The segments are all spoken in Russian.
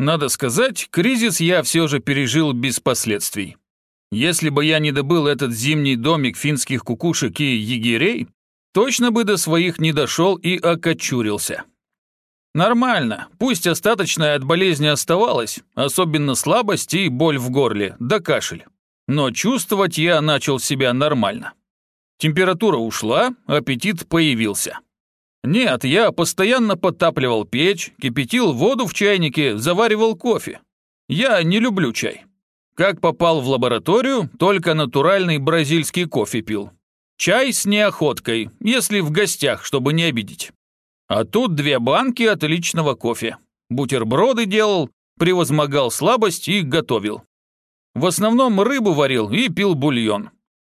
Надо сказать, кризис я все же пережил без последствий. Если бы я не добыл этот зимний домик финских кукушек и егерей, точно бы до своих не дошел и окочурился. Нормально, пусть остаточная от болезни оставалась, особенно слабость и боль в горле, да кашель. Но чувствовать я начал себя нормально. Температура ушла, аппетит появился. Нет, я постоянно подтапливал печь, кипятил воду в чайнике, заваривал кофе. Я не люблю чай. Как попал в лабораторию, только натуральный бразильский кофе пил. Чай с неохоткой, если в гостях, чтобы не обидеть. А тут две банки отличного кофе. Бутерброды делал, превозмогал слабость и готовил. В основном рыбу варил и пил бульон.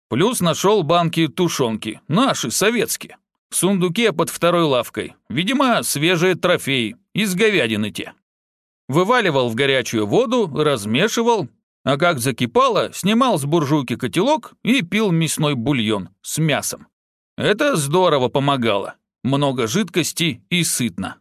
Плюс нашел банки тушенки, наши, советские. В сундуке под второй лавкой. Видимо, свежие трофеи, из говядины те. Вываливал в горячую воду, размешивал, а как закипало, снимал с буржуйки котелок и пил мясной бульон с мясом. Это здорово помогало. Много жидкости и сытно.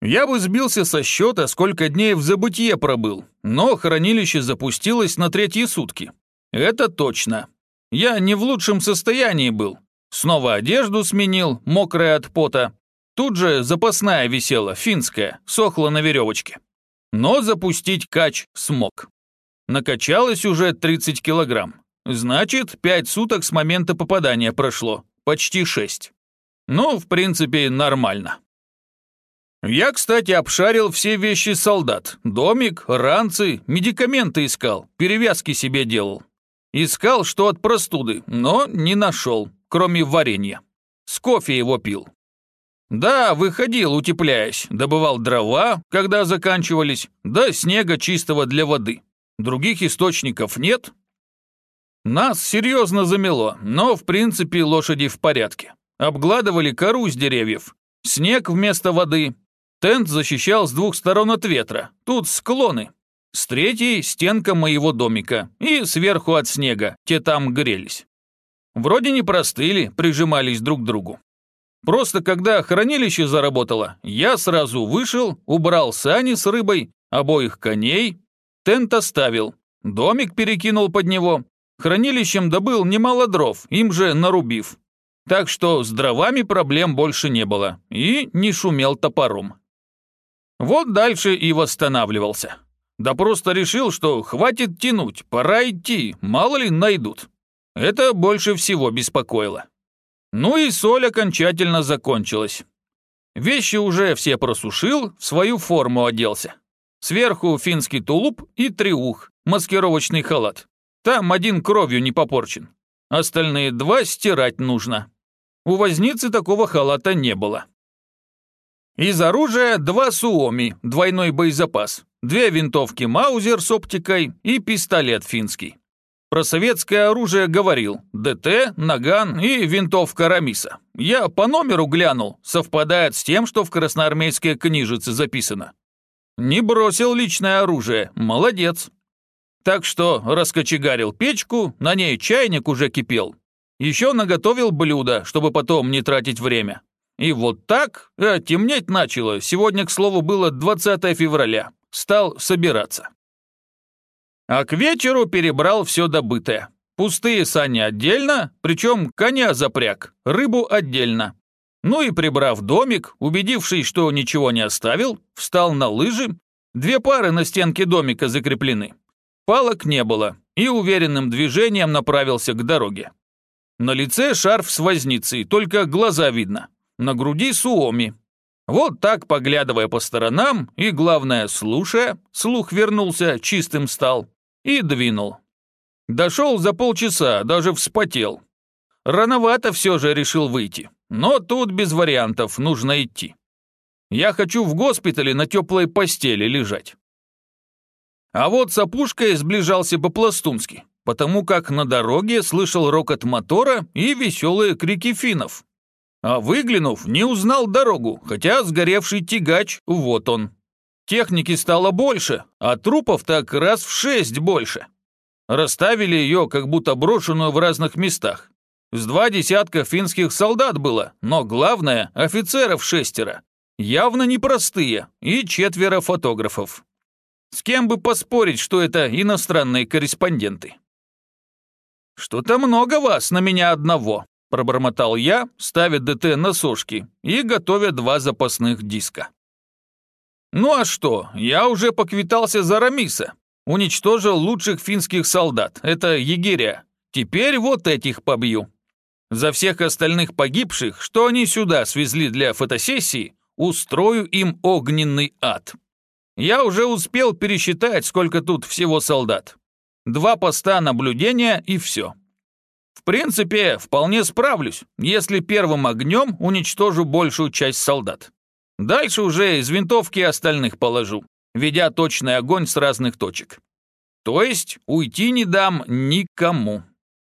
Я бы сбился со счета, сколько дней в забытье пробыл, но хранилище запустилось на третьи сутки. Это точно. Я не в лучшем состоянии был. Снова одежду сменил, мокрая от пота. Тут же запасная висела, финская, сохла на веревочке. Но запустить кач смог. Накачалось уже 30 килограмм. Значит, 5 суток с момента попадания прошло, почти 6. Ну, в принципе, нормально. Я, кстати, обшарил все вещи солдат. Домик, ранцы, медикаменты искал, перевязки себе делал. Искал, что от простуды, но не нашел, кроме варенья. С кофе его пил. Да, выходил, утепляясь, добывал дрова, когда заканчивались, да снега чистого для воды. Других источников нет. Нас серьезно замело, но в принципе лошади в порядке. Обгладывали кору с деревьев, снег вместо воды. Тент защищал с двух сторон от ветра, тут склоны, с третьей – стенка моего домика, и сверху от снега, те там грелись. Вроде не простыли, прижимались друг к другу. Просто когда хранилище заработало, я сразу вышел, убрал сани с рыбой, обоих коней, тент оставил, домик перекинул под него, хранилищем добыл немало дров, им же нарубив. Так что с дровами проблем больше не было, и не шумел топором. Вот дальше и восстанавливался. Да просто решил, что хватит тянуть, пора идти, мало ли найдут. Это больше всего беспокоило. Ну и соль окончательно закончилась. Вещи уже все просушил, в свою форму оделся. Сверху финский тулуп и триух, маскировочный халат. Там один кровью не попорчен. Остальные два стирать нужно. У возницы такого халата не было. Из оружия два суоми, двойной боезапас две винтовки Маузер с оптикой и пистолет финский. Про советское оружие говорил ДТ, Наган и винтовка Рамиса. Я по номеру глянул, совпадает с тем, что в красноармейской книжице записано. Не бросил личное оружие, молодец. Так что раскочегарил печку, на ней чайник уже кипел. Еще наготовил блюдо, чтобы потом не тратить время. И вот так, а темнеть начало, сегодня, к слову, было 20 февраля стал собираться. А к вечеру перебрал все добытое. Пустые сани отдельно, причем коня запряг, рыбу отдельно. Ну и прибрав домик, убедившись, что ничего не оставил, встал на лыжи. Две пары на стенке домика закреплены. Палок не было, и уверенным движением направился к дороге. На лице шарф с возницей, только глаза видно. На груди суоми, вот так, поглядывая по сторонам и, главное, слушая, слух вернулся, чистым стал и двинул. Дошел за полчаса, даже вспотел. Рановато все же решил выйти, но тут без вариантов, нужно идти. Я хочу в госпитале на теплой постели лежать. А вот с опушкой сближался по-пластунски, потому как на дороге слышал рокот мотора и веселые крики финнов. А выглянув, не узнал дорогу, хотя сгоревший тягач, вот он. Техники стало больше, а трупов так раз в шесть больше. Расставили ее, как будто брошенную в разных местах. С два десятка финских солдат было, но главное – офицеров шестеро. явно непростые, и четверо фотографов. С кем бы поспорить, что это иностранные корреспонденты? «Что-то много вас на меня одного», – пробормотал я, ставя ДТ на сошки и готовя два запасных диска. «Ну а что, я уже поквитался за Рамиса, уничтожил лучших финских солдат, это егеря. Теперь вот этих побью. За всех остальных погибших, что они сюда свезли для фотосессии, устрою им огненный ад. Я уже успел пересчитать, сколько тут всего солдат. Два поста наблюдения и все. В принципе, вполне справлюсь, если первым огнем уничтожу большую часть солдат. Дальше уже из винтовки остальных положу, ведя точный огонь с разных точек. То есть уйти не дам никому.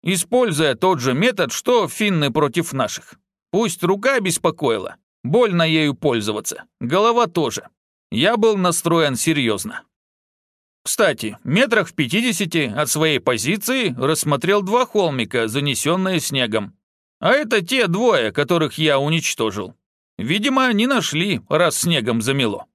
Используя тот же метод, что финны против наших. Пусть рука беспокоила, больно ею пользоваться, голова тоже. Я был настроен серьезно. Кстати, метрах в пятидесяти от своей позиции рассмотрел два холмика, занесенные снегом. А это те двое, которых я уничтожил. Видимо, не нашли, раз снегом замело.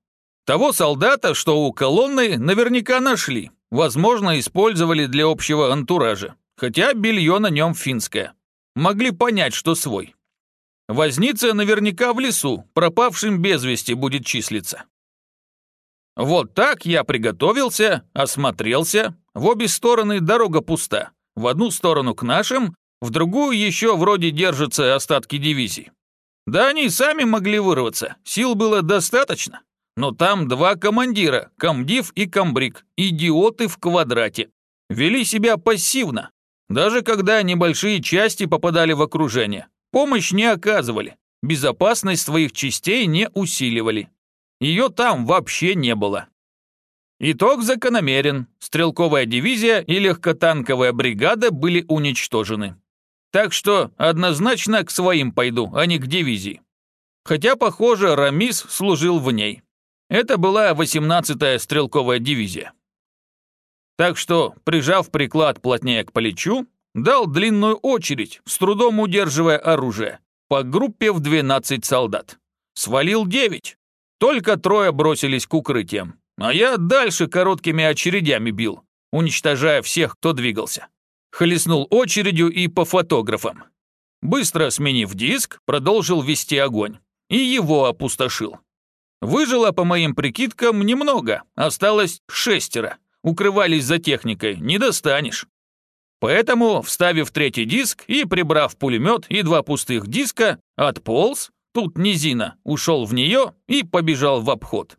Того солдата, что у колонны, наверняка нашли. Возможно, использовали для общего антуража. Хотя белье на нем финское. Могли понять, что свой. Возница наверняка в лесу, пропавшим без вести будет числиться. Вот так я приготовился, осмотрелся. В обе стороны дорога пуста. В одну сторону к нашим, в другую еще вроде держатся остатки дивизий. Да они сами могли вырваться, сил было достаточно. Но там два командира, комдив и комбриг, идиоты в квадрате. Вели себя пассивно. Даже когда небольшие части попадали в окружение. Помощь не оказывали, безопасность своих частей не усиливали. Ее там вообще не было. Итог закономерен. Стрелковая дивизия и легкотанковая бригада были уничтожены. Так что однозначно к своим пойду, а не к дивизии. Хотя, похоже, Рамис служил в ней. Это была 18-я стрелковая дивизия. Так что, прижав приклад плотнее к плечу, дал длинную очередь, с трудом удерживая оружие, по группе в 12 солдат. Свалил 9. Только трое бросились к укрытиям, а я дальше короткими очередями бил, уничтожая всех, кто двигался. Хлестнул очередью и по фотографам. Быстро сменив диск, продолжил вести огонь. И его опустошил. Выжило, по моим прикидкам, немного, осталось шестеро. Укрывались за техникой, не достанешь. Поэтому, вставив третий диск и прибрав пулемет и два пустых диска, отполз, Тут низина, ушел в нее и побежал в обход.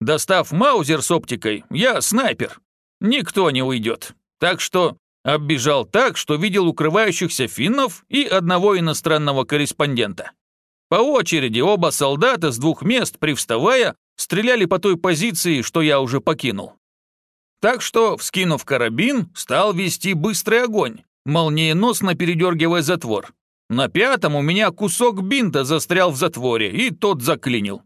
Достав маузер с оптикой, я снайпер. Никто не уйдет. Так что оббежал так, что видел укрывающихся финнов и одного иностранного корреспондента. По очереди оба солдата с двух мест, привставая, стреляли по той позиции, что я уже покинул. Так что, вскинув карабин, стал вести быстрый огонь, молниеносно передергивая затвор. На пятом у меня кусок бинта застрял в затворе, и тот заклинил.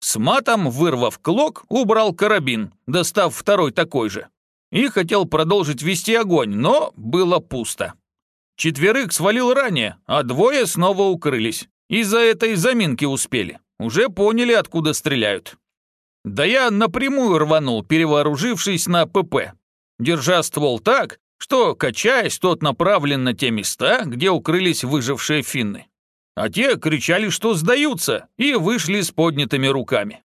С матом, вырвав клок, убрал карабин, достав второй такой же. И хотел продолжить вести огонь, но было пусто. Четверых свалил ранее, а двое снова укрылись. Из-за этой заминки успели. Уже поняли, откуда стреляют. Да я напрямую рванул, перевооружившись на ПП. Держа ствол так, что, качаясь, тот направлен на те места, где укрылись выжившие финны. А те кричали, что сдаются, и вышли с поднятыми руками.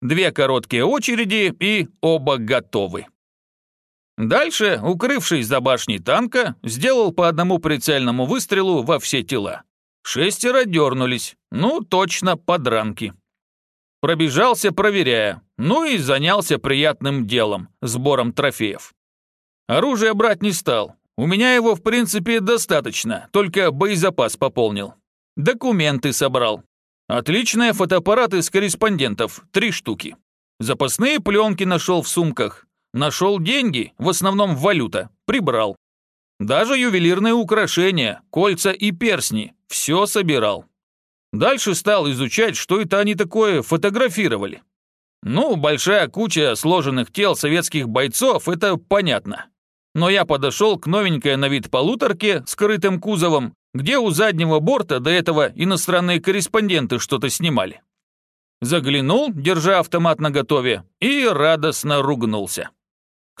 Две короткие очереди, и оба готовы. Дальше, укрывшись за башней танка, сделал по одному прицельному выстрелу во все тела. Шестеро дернулись, ну, точно, подранки. Пробежался, проверяя, ну и занялся приятным делом, сбором трофеев. Оружие брать не стал. У меня его, в принципе, достаточно, только боезапас пополнил. Документы собрал. Отличные фотоаппараты с корреспондентов, три штуки. Запасные пленки нашел в сумках. Нашел деньги, в основном валюта, прибрал. Даже ювелирные украшения, кольца и персни, все собирал. Дальше стал изучать, что это они такое фотографировали. Ну, большая куча сложенных тел советских бойцов, это понятно но я подошел к новенькой на вид полуторке с крытым кузовом, где у заднего борта до этого иностранные корреспонденты что-то снимали. Заглянул, держа автомат наготове, и радостно ругнулся.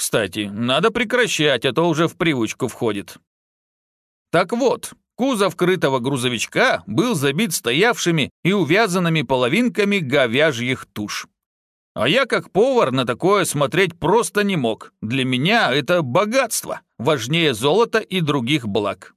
Кстати, надо прекращать, а то уже в привычку входит. Так вот, кузов крытого грузовичка был забит стоявшими и увязанными половинками говяжьих туш. А я как повар на такое смотреть просто не мог. Для меня это богатство, важнее золота и других благ.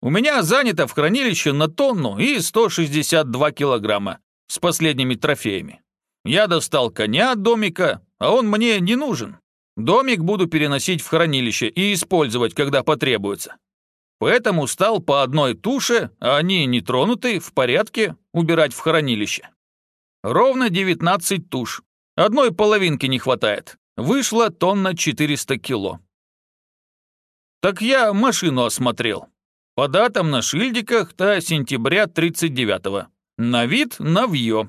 У меня занято в хранилище на тонну и 162 килограмма с последними трофеями. Я достал коня от домика, а он мне не нужен. Домик буду переносить в хранилище и использовать, когда потребуется. Поэтому стал по одной туше, а они не тронуты, в порядке, убирать в хранилище. Ровно 19 туш. Одной половинки не хватает. Вышло тонна 400 кило. Так я машину осмотрел. По датам на шильдиках до сентября 39-го. На вид навье.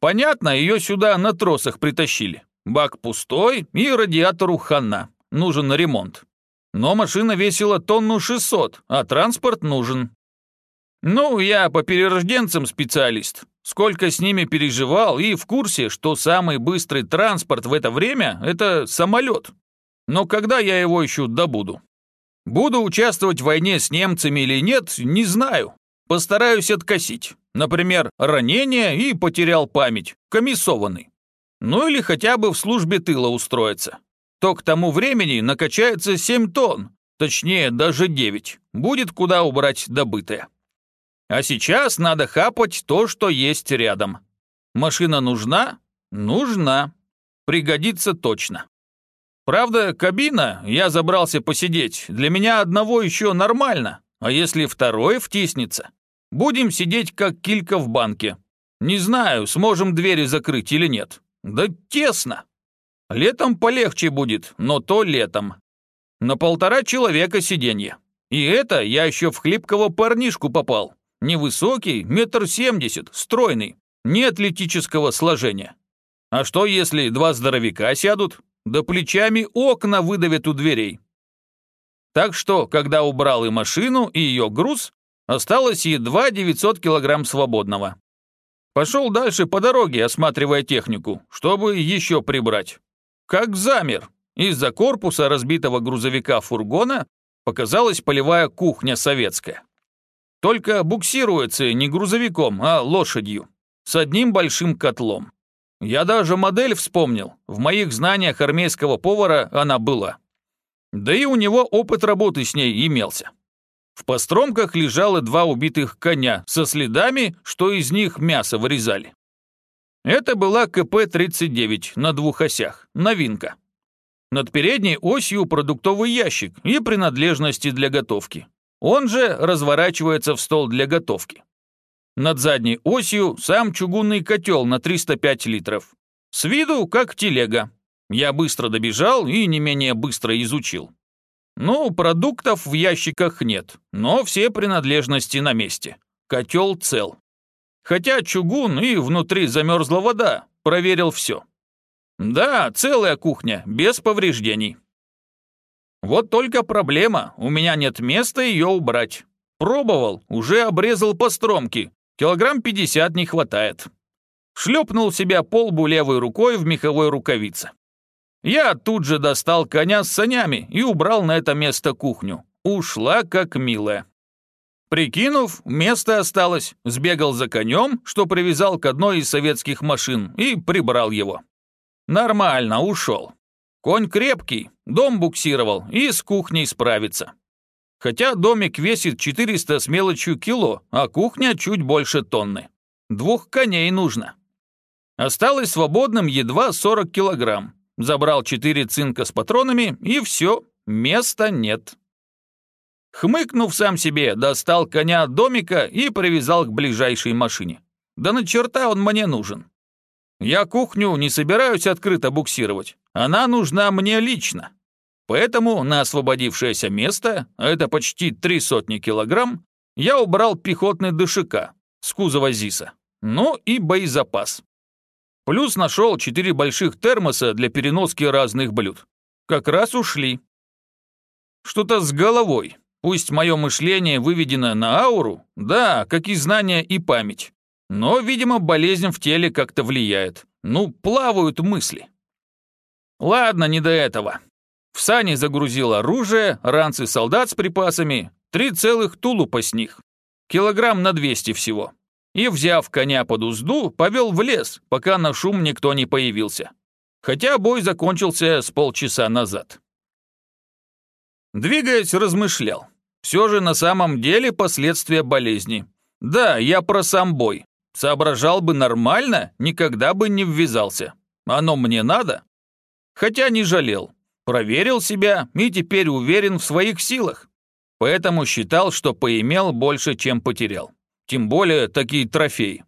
Понятно, ее сюда на тросах притащили. Бак пустой и радиатору хана. Нужен ремонт. Но машина весила тонну 600, а транспорт нужен. Ну, я по перерожденцам специалист. Сколько с ними переживал и в курсе, что самый быстрый транспорт в это время – это самолет. Но когда я его еще добуду? Буду участвовать в войне с немцами или нет, не знаю. Постараюсь откосить. Например, ранение и потерял память, комиссованный. Ну или хотя бы в службе тыла устроиться. То к тому времени накачается 7 тонн, точнее даже 9. Будет куда убрать добытое. А сейчас надо хапать то, что есть рядом. Машина нужна? Нужна. Пригодится точно. Правда, кабина, я забрался посидеть, для меня одного еще нормально, а если второй втиснется? Будем сидеть как килька в банке. Не знаю, сможем двери закрыть или нет. Да тесно. Летом полегче будет, но то летом. На полтора человека сиденье. И это я еще в хлипкого парнишку попал. Невысокий, метр семьдесят, стройный, не атлетического сложения. А что, если два здоровяка сядут? да плечами окна выдавят у дверей. Так что, когда убрал и машину, и ее груз, осталось едва 900 килограмм свободного. Пошел дальше по дороге, осматривая технику, чтобы еще прибрать. Как замер. Из-за корпуса разбитого грузовика-фургона показалась полевая кухня советская. Только буксируется не грузовиком, а лошадью, с одним большим котлом. Я даже модель вспомнил. В моих знаниях армейского повара она была. Да и у него опыт работы с ней имелся. В постромках лежало два убитых коня со следами, что из них мясо вырезали. Это была КП-39 на двух осях, новинка. Над передней осью продуктовый ящик и принадлежности для готовки. Он же разворачивается в стол для готовки. Над задней осью сам чугунный котел на 305 литров. С виду как телега. Я быстро добежал и не менее быстро изучил. Ну, продуктов в ящиках нет, но все принадлежности на месте. Котел цел. Хотя чугун и внутри замерзла вода, проверил все. Да, целая кухня, без повреждений. Вот только проблема, у меня нет места ее убрать. Пробовал, уже обрезал по стромке, Килограмм пятьдесят не хватает. Шлепнул себя по лбу левой рукой в меховой рукавице. Я тут же достал коня с санями и убрал на это место кухню. Ушла как милая. Прикинув, место осталось, сбегал за конем, что привязал к одной из советских машин, и прибрал его. Нормально, ушел. Конь крепкий, дом буксировал и с кухней справится. Хотя домик весит 400 с мелочью кило, а кухня чуть больше тонны. Двух коней нужно. Осталось свободным едва 40 килограмм. Забрал 4 цинка с патронами, и все, места нет. Хмыкнув сам себе, достал коня от домика и привязал к ближайшей машине. Да на черта он мне нужен. Я кухню не собираюсь открыто буксировать. Она нужна мне лично. Поэтому на освободившееся место, а это почти три сотни килограмм, я убрал пехотный ДШК с кузова ЗИСа, ну и боезапас. Плюс нашел четыре больших термоса для переноски разных блюд. Как раз ушли. Что-то с головой. Пусть мое мышление выведено на ауру, да, как и знания и память. Но, видимо, болезнь в теле как-то влияет. Ну, плавают мысли. Ладно, не до этого. В сани загрузил оружие, ранцы солдат с припасами, три целых тулупа с них. Килограмм на 200 всего. И, взяв коня под узду, повел в лес, пока на шум никто не появился. Хотя бой закончился с полчаса назад. Двигаясь, размышлял. Все же на самом деле последствия болезни. Да, я про сам бой. Соображал бы нормально, никогда бы не ввязался. Оно мне надо? Хотя не жалел. Проверил себя и теперь уверен в своих силах. Поэтому считал, что поимел больше, чем потерял. Тем более такие трофеи.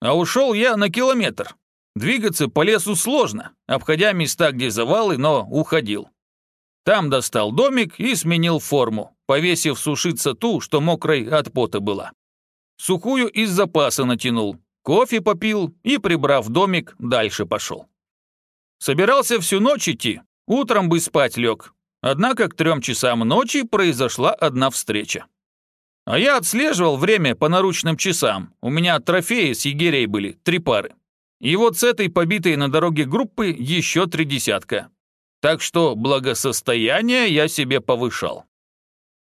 А ушел я на километр. Двигаться по лесу сложно, обходя места, где завалы, но уходил. Там достал домик и сменил форму, повесив сушиться ту, что мокрой от пота была. Сухую из запаса натянул, кофе попил и, прибрав домик, дальше пошел. Собирался всю ночь идти, утром бы спать лег. Однако к трем часам ночи произошла одна встреча. А я отслеживал время по наручным часам, у меня трофеи с егерей были, три пары. И вот с этой побитой на дороге группы еще три десятка. Так что благосостояние я себе повышал.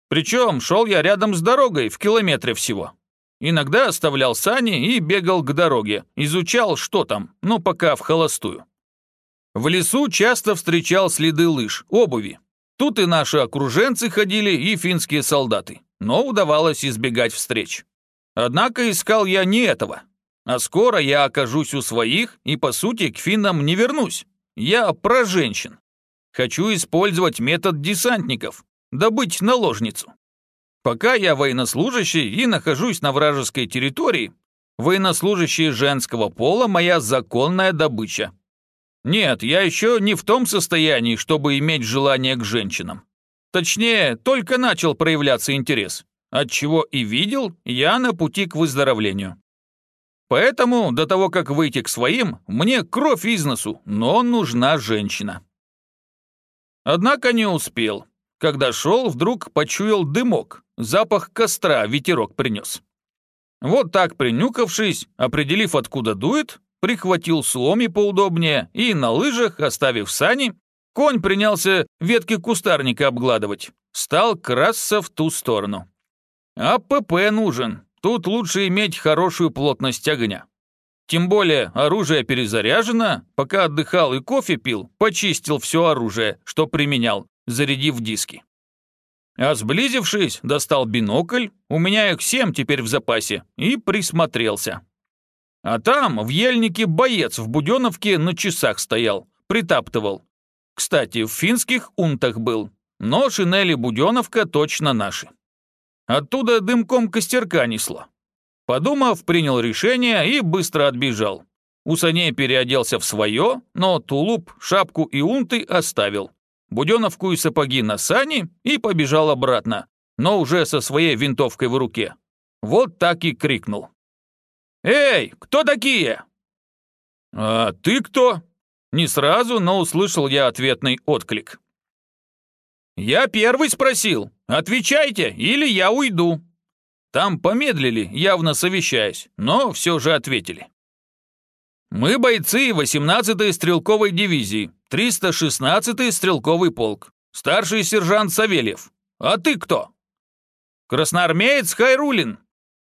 Причем шел я рядом с дорогой, в километре всего. Иногда оставлял сани и бегал к дороге, изучал, что там, но пока в холостую. В лесу часто встречал следы лыж, обуви. Тут и наши окруженцы ходили, и финские солдаты, но удавалось избегать встреч. Однако искал я не этого. А скоро я окажусь у своих и, по сути, к финнам не вернусь. Я про женщин. Хочу использовать метод десантников, добыть наложницу. Пока я военнослужащий и нахожусь на вражеской территории, военнослужащие женского пола – моя законная добыча. Нет, я еще не в том состоянии, чтобы иметь желание к женщинам. Точнее, только начал проявляться интерес, отчего и видел я на пути к выздоровлению. Поэтому до того, как выйти к своим, мне кровь из носу, но нужна женщина. Однако не успел. Когда шел, вдруг почуял дымок, запах костра ветерок принес. Вот так принюкавшись, определив, откуда дует, прихватил сломи поудобнее и на лыжах, оставив сани, конь принялся ветки кустарника обгладывать. Стал красться в ту сторону. А ПП нужен, тут лучше иметь хорошую плотность огня. Тем более оружие перезаряжено, пока отдыхал и кофе пил, почистил все оружие, что применял, зарядив диски. А сблизившись, достал бинокль, у меня их семь теперь в запасе, и присмотрелся. А там, в ельнике, боец в Буденовке на часах стоял, притаптывал. Кстати, в финских унтах был, но шинели Буденовка точно наши. Оттуда дымком костерка несло. Подумав, принял решение и быстро отбежал. У саней переоделся в свое, но тулуп, шапку и унты оставил. Буденовку и сапоги на сани и побежал обратно, но уже со своей винтовкой в руке. Вот так и крикнул. «Эй, кто такие?» «А ты кто?» Не сразу, но услышал я ответный отклик. «Я первый спросил. Отвечайте, или я уйду». Там помедлили, явно совещаясь, но все же ответили. «Мы бойцы 18-й стрелковой дивизии, 316-й стрелковый полк, старший сержант Савельев. А ты кто?» «Красноармеец Хайрулин.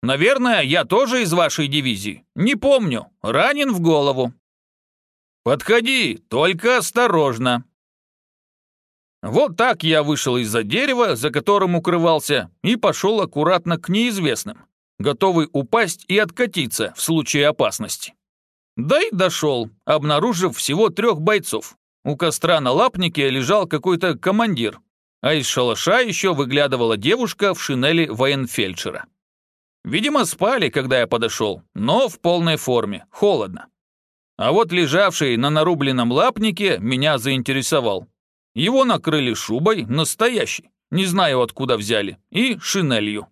Наверное, я тоже из вашей дивизии. Не помню. Ранен в голову». «Подходи, только осторожно», вот так я вышел из-за дерева, за которым укрывался, и пошел аккуратно к неизвестным, готовый упасть и откатиться в случае опасности. Да и дошел, обнаружив всего трех бойцов. У костра на лапнике лежал какой-то командир, а из шалаша еще выглядывала девушка в шинели военфельдшера. Видимо, спали, когда я подошел, но в полной форме, холодно. А вот лежавший на нарубленном лапнике меня заинтересовал. Его накрыли шубой, настоящей, не знаю откуда взяли, и шинелью.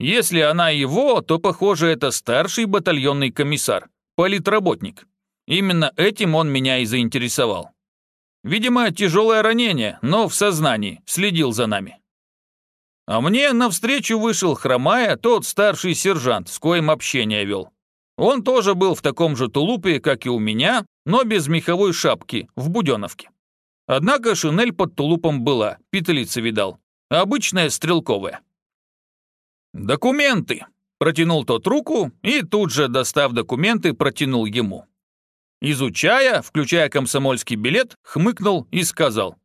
Если она его, то, похоже, это старший батальонный комиссар, политработник. Именно этим он меня и заинтересовал. Видимо, тяжелое ранение, но в сознании, следил за нами. А мне навстречу вышел хромая тот старший сержант, с коим общение вел. Он тоже был в таком же тулупе, как и у меня, но без меховой шапки, в буденовке. Однако шинель под тулупом была, петлицы видал. Обычная стрелковая. «Документы!» – протянул тот руку и тут же, достав документы, протянул ему. Изучая, включая комсомольский билет, хмыкнул и сказал.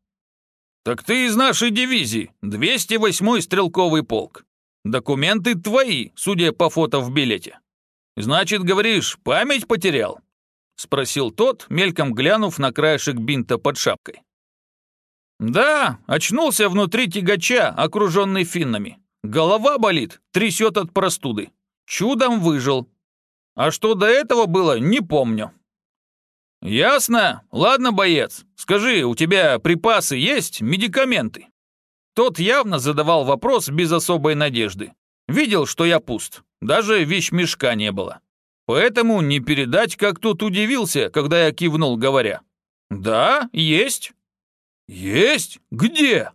«Так ты из нашей дивизии, 208-й стрелковый полк. Документы твои, судя по фото в билете. Значит, говоришь, память потерял?» Спросил тот, мельком глянув на краешек бинта под шапкой. «Да, очнулся внутри тягача, окруженный финнами. Голова болит, трясет от простуды. Чудом выжил. А что до этого было, не помню». «Ясно. Ладно, боец. Скажи, у тебя припасы есть, медикаменты?» Тот явно задавал вопрос без особой надежды. Видел, что я пуст. Даже вещмешка не было. Поэтому не передать, как тут удивился, когда я кивнул, говоря. «Да, есть». «Есть? Где?»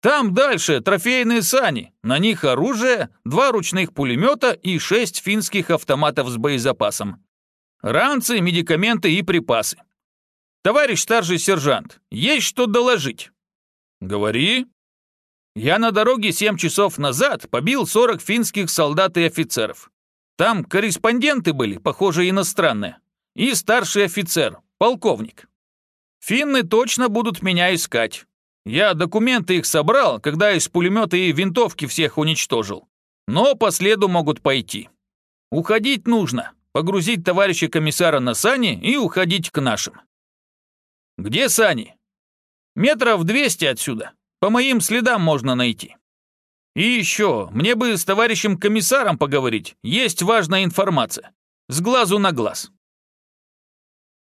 «Там дальше трофейные сани. На них оружие, два ручных пулемета и шесть финских автоматов с боезапасом. Ранцы, медикаменты и припасы. Товарищ старший сержант, есть что доложить?» «Говори». «Я на дороге семь часов назад побил 40 финских солдат и офицеров. Там корреспонденты были, похоже, иностранные. И старший офицер, полковник. Финны точно будут меня искать. Я документы их собрал, когда из пулемета и винтовки всех уничтожил. Но по следу могут пойти. Уходить нужно погрузить товарища комиссара на сани и уходить к нашим. Где сани? Метров двести отсюда. По моим следам можно найти. И еще, мне бы с товарищем комиссаром поговорить. Есть важная информация. С глазу на глаз.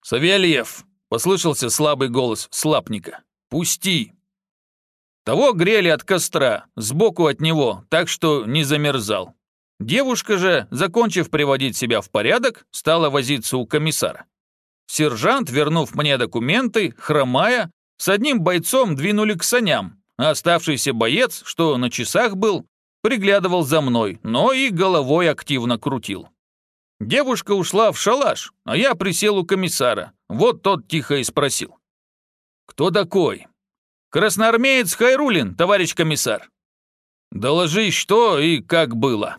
Савельев, послышался слабый голос слапника. Пусти. Того грели от костра, сбоку от него, так что не замерзал. Девушка же, закончив приводить себя в порядок, стала возиться у комиссара. Сержант, вернув мне документы, хромая, с одним бойцом двинули к саням, а оставшийся боец, что на часах был, приглядывал за мной, но и головой активно крутил. Девушка ушла в шалаш, а я присел у комиссара. Вот тот тихо и спросил. «Кто такой?» «Красноармеец Хайрулин, товарищ комиссар». «Доложи, что и как было».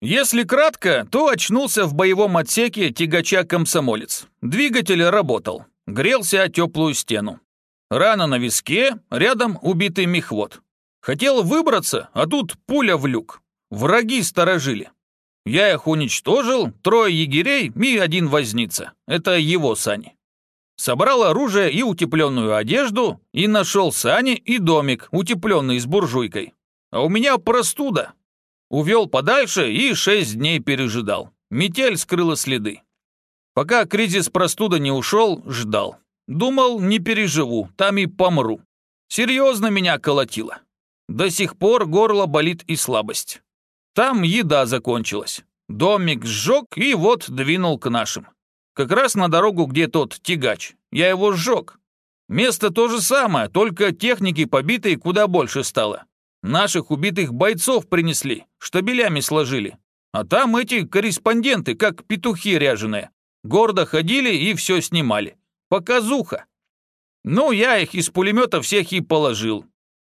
Если кратко, то очнулся в боевом отсеке тягача комсомолец. Двигатель работал, грелся о теплую стену. Рана на виске, рядом убитый мехвод. Хотел выбраться, а тут пуля в люк. Враги сторожили. Я их уничтожил, трое егерей и один возница. Это его сани. Собрал оружие и утепленную одежду, и нашел сани и домик, утепленный с буржуйкой. А у меня простуда, Увел подальше и шесть дней пережидал. Метель скрыла следы. Пока кризис простуда не ушел, ждал. Думал, не переживу, там и помру. Серьезно меня колотило. До сих пор горло болит и слабость. Там еда закончилась. Домик сжег и вот двинул к нашим. Как раз на дорогу, где тот тягач. Я его сжег. Место то же самое, только техники побитой куда больше стало. Наших убитых бойцов принесли, штабелями сложили. А там эти корреспонденты, как петухи ряженые. Гордо ходили и все снимали. Показуха. Ну, я их из пулемета всех и положил.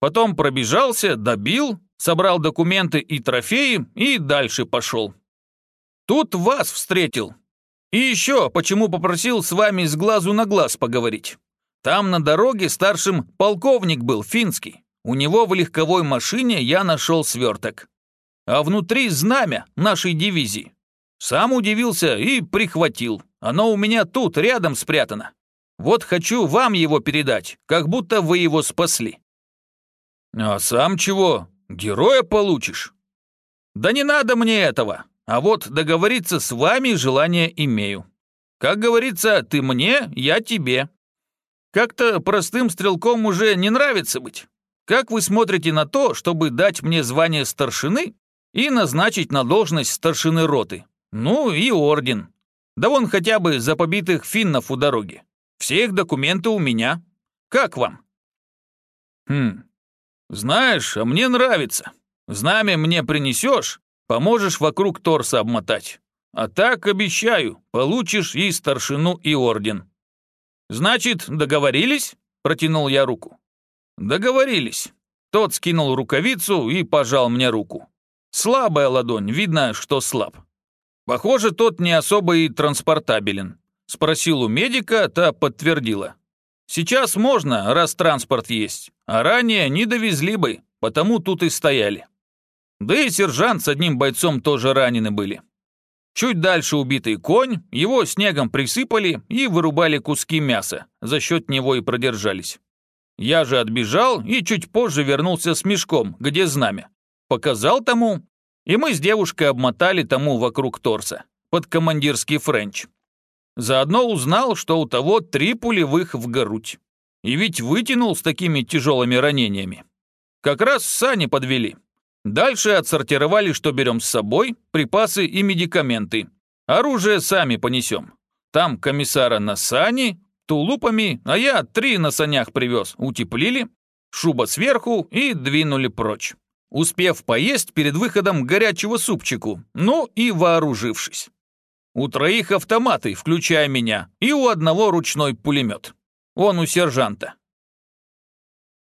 Потом пробежался, добил, собрал документы и трофеи и дальше пошел. Тут вас встретил. И еще, почему попросил с вами с глазу на глаз поговорить. Там на дороге старшим полковник был, финский. У него в легковой машине я нашел сверток. А внутри знамя нашей дивизии. Сам удивился и прихватил. Оно у меня тут, рядом спрятано. Вот хочу вам его передать, как будто вы его спасли. А сам чего? Героя получишь? Да не надо мне этого. А вот договориться с вами желание имею. Как говорится, ты мне, я тебе. Как-то простым стрелком уже не нравится быть. Как вы смотрите на то, чтобы дать мне звание старшины и назначить на должность старшины роты? Ну и орден. Да вон хотя бы за побитых финнов у дороги. Все их документы у меня. Как вам? Хм, знаешь, а мне нравится. Знамя мне принесешь, Поможешь вокруг торса обмотать. А так, обещаю, получишь и старшину, и орден». «Значит, договорились?» – протянул я руку. «Договорились». Тот скинул рукавицу и пожал мне руку. Слабая ладонь, видно, что слаб. Похоже, тот не особо и транспортабелен. Спросил у медика, та подтвердила. Сейчас можно, раз транспорт есть, а ранее не довезли бы, потому тут и стояли. Да и сержант с одним бойцом тоже ранены были. Чуть дальше убитый конь, его снегом присыпали и вырубали куски мяса, за счет него и продержались. Я же отбежал и чуть позже вернулся с мешком, где знамя. Показал тому, и мы с девушкой обмотали тому вокруг торса, под командирский френч. Заодно узнал, что у того три пулевых в грудь. И ведь вытянул с такими тяжелыми ранениями. Как раз сани подвели. Дальше отсортировали, что берем с собой, припасы и медикаменты. Оружие сами понесем. Там комиссара на сани, тулупами, а я три на санях привез, утеплили, шуба сверху и двинули прочь. Успев поесть перед выходом горячего супчику, ну и вооружившись. У троих автоматы, включая меня, и у одного ручной пулемет. Он у сержанта.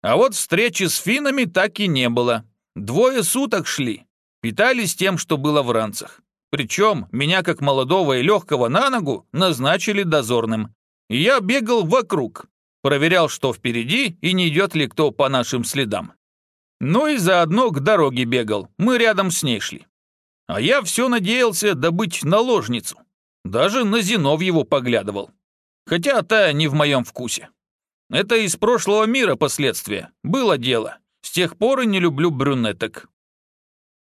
А вот встречи с финами так и не было. Двое суток шли. Питались тем, что было в ранцах. Причем меня, как молодого и легкого на ногу, назначили дозорным. И я бегал вокруг, проверял, что впереди и не идет ли кто по нашим следам. Ну и заодно к дороге бегал, мы рядом с ней шли. А я все надеялся добыть наложницу. Даже на Зиновьеву поглядывал. Хотя та не в моем вкусе. Это из прошлого мира последствия. Было дело. С тех пор и не люблю брюнеток.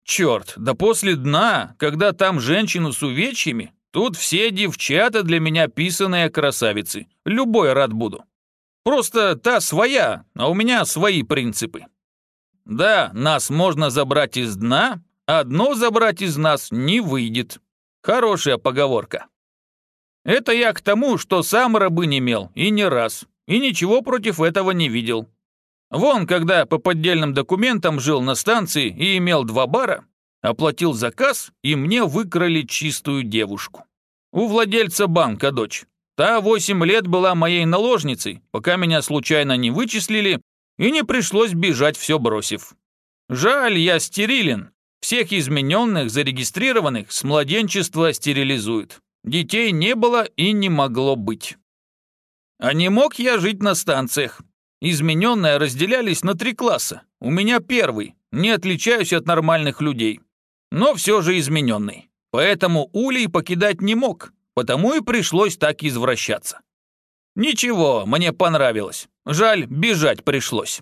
Черт, да после дна, когда там женщину с увечьями, тут все девчата для меня писаные красавицы. Любой рад буду. Просто та своя, а у меня свои принципы. Да, нас можно забрать из дна, Одно забрать из нас не выйдет. Хорошая поговорка. Это я к тому, что сам рабы не имел, и не раз, и ничего против этого не видел. Вон, когда по поддельным документам жил на станции и имел два бара, оплатил заказ, и мне выкрали чистую девушку. У владельца банка дочь. Та восемь лет была моей наложницей, пока меня случайно не вычислили и не пришлось бежать все бросив. Жаль, я стерилен, всех измененных, зарегистрированных с младенчества стерилизуют. Детей не было и не могло быть. А не мог я жить на станциях. Измененные разделялись на три класса. У меня первый, не отличаюсь от нормальных людей. Но все же измененный. Поэтому улей покидать не мог, потому и пришлось так извращаться. Ничего, мне понравилось. Жаль, бежать пришлось.